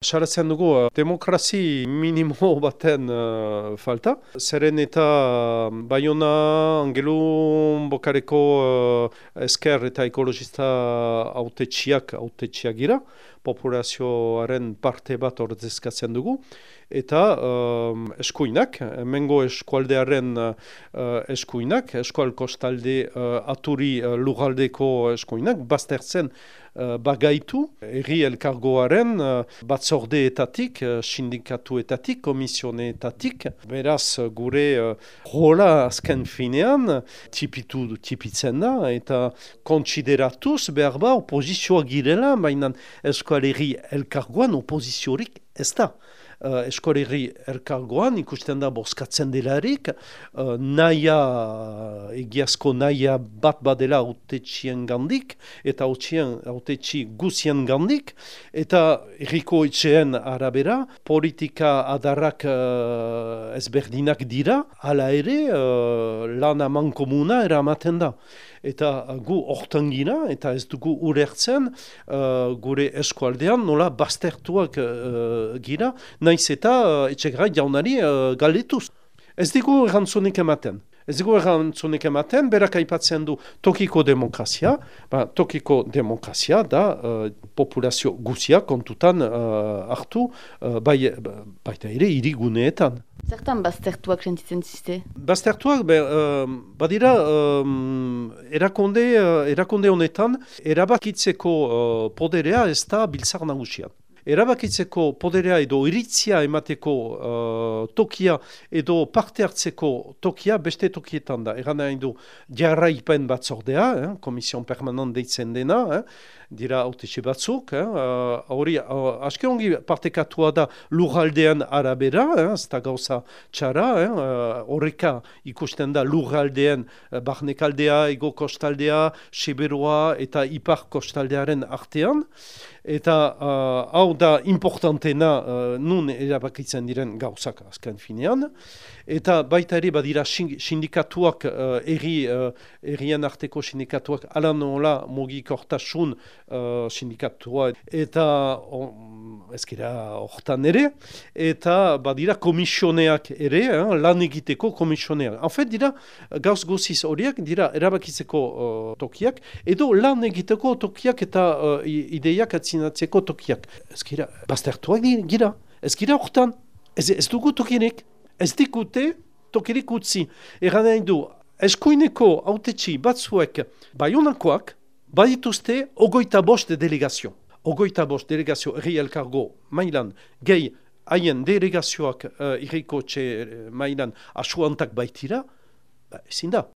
Saratzen dugu, uh, demokrazi minimo baten uh, falta. Zeren eta uh, Bayona, Angelu, Bokareko uh, esker eta ekologista autetxiak, autetxiak gira. Populazioaren parte bat ordezkatzen dugu. Eta um, eskuinak, mengo eskualdearen uh, eskuinak, eskual kostalde uh, aturi uh, lugaldeko eskuinak, baztertzen bagaitu, erri elkargoaren uh, batzordeetatik, uh, sindikatuetatik, komisioneetatik, beraz gure uh, rola azken finean, tipitu tipitzen da, eta kontsideratuz behar ba opozizioa girela, baina eskualeri elkargoan opoziziorik ez da uh, eskorerri erkargoan ikusten da bozkatzen delarik, uh, naia, egiazko naia bat badela autetxien gandik, eta autetxi guzien gandik, eta erriko etxeen arabera, politika adarrak uh, ezberdinak dira, hala ere uh, lan aman komuna eramaten da eta gu hortan eta ez dugu urertzen uh, gure eskualdean nola baztertuak uh, gira, naiz eta uh, etxegra jaunari uh, galetuz. Ez dugu erantzunik ematen. Ez dugu erantzunik ematen, berak aipatzen du tokiko demokrazia, ba, tokiko demokrazia da uh, populazio guzia kontutan uh, hartu, uh, bai, baita ere iriguneetan. Zertan baztertuak sentitzen ziste? Baztertuak, be, uh, badira, erakonde, uh, erakonde honetan, erabakitzeko uh, poderea ez da biltzar nagusian. Erabakitzeko poderea edo iritzia emateko uh, tokia edo parte hartzeko tokia beste tokietan da. Eran nahi du jarraipen batzordea, eh, komision permanent deitzen dena, eh, dira autetxe batzuk, eh, hori uh, aske ongi partekatua da lurraldean arabera, eh, ez da gauza txara, eh, horreka ikusten da lurraldean uh, barnekaldea, ego kostaldea, seberoa eta ipar kostaldearen artean, eta uh, hau da importantena uh, nun erabakitzen diren gauzak azken finean, eta baita ere badira sindikatuak, uh, erri, uh, errien arteko sindikatuak, ala nola mugikortasun uh, sindikatua, eta um, ezkira hortan ere, eta badira komisioneak ere, eh, lan egiteko komisioneak. Hafet dira, gauz goziz horiak, dira erabakitzeko uh, tokiak, edo lan egiteko tokiak eta uh, ideiak atzinatzeko tokiak. Ezkira, baztertuak gira, ezkira hortan, ez, ez dugu tokinek, ez dikute tokirik utzi. Eran nahi du, eskuineko autetxi batzuek baionakoak, badituzte ogoita bost delegazio. Ogoita bost delegazio erri elkargo mailan gehi haien delegazioak uh, irriko txe uh, mailan asuantak baitira, ba, ezin da.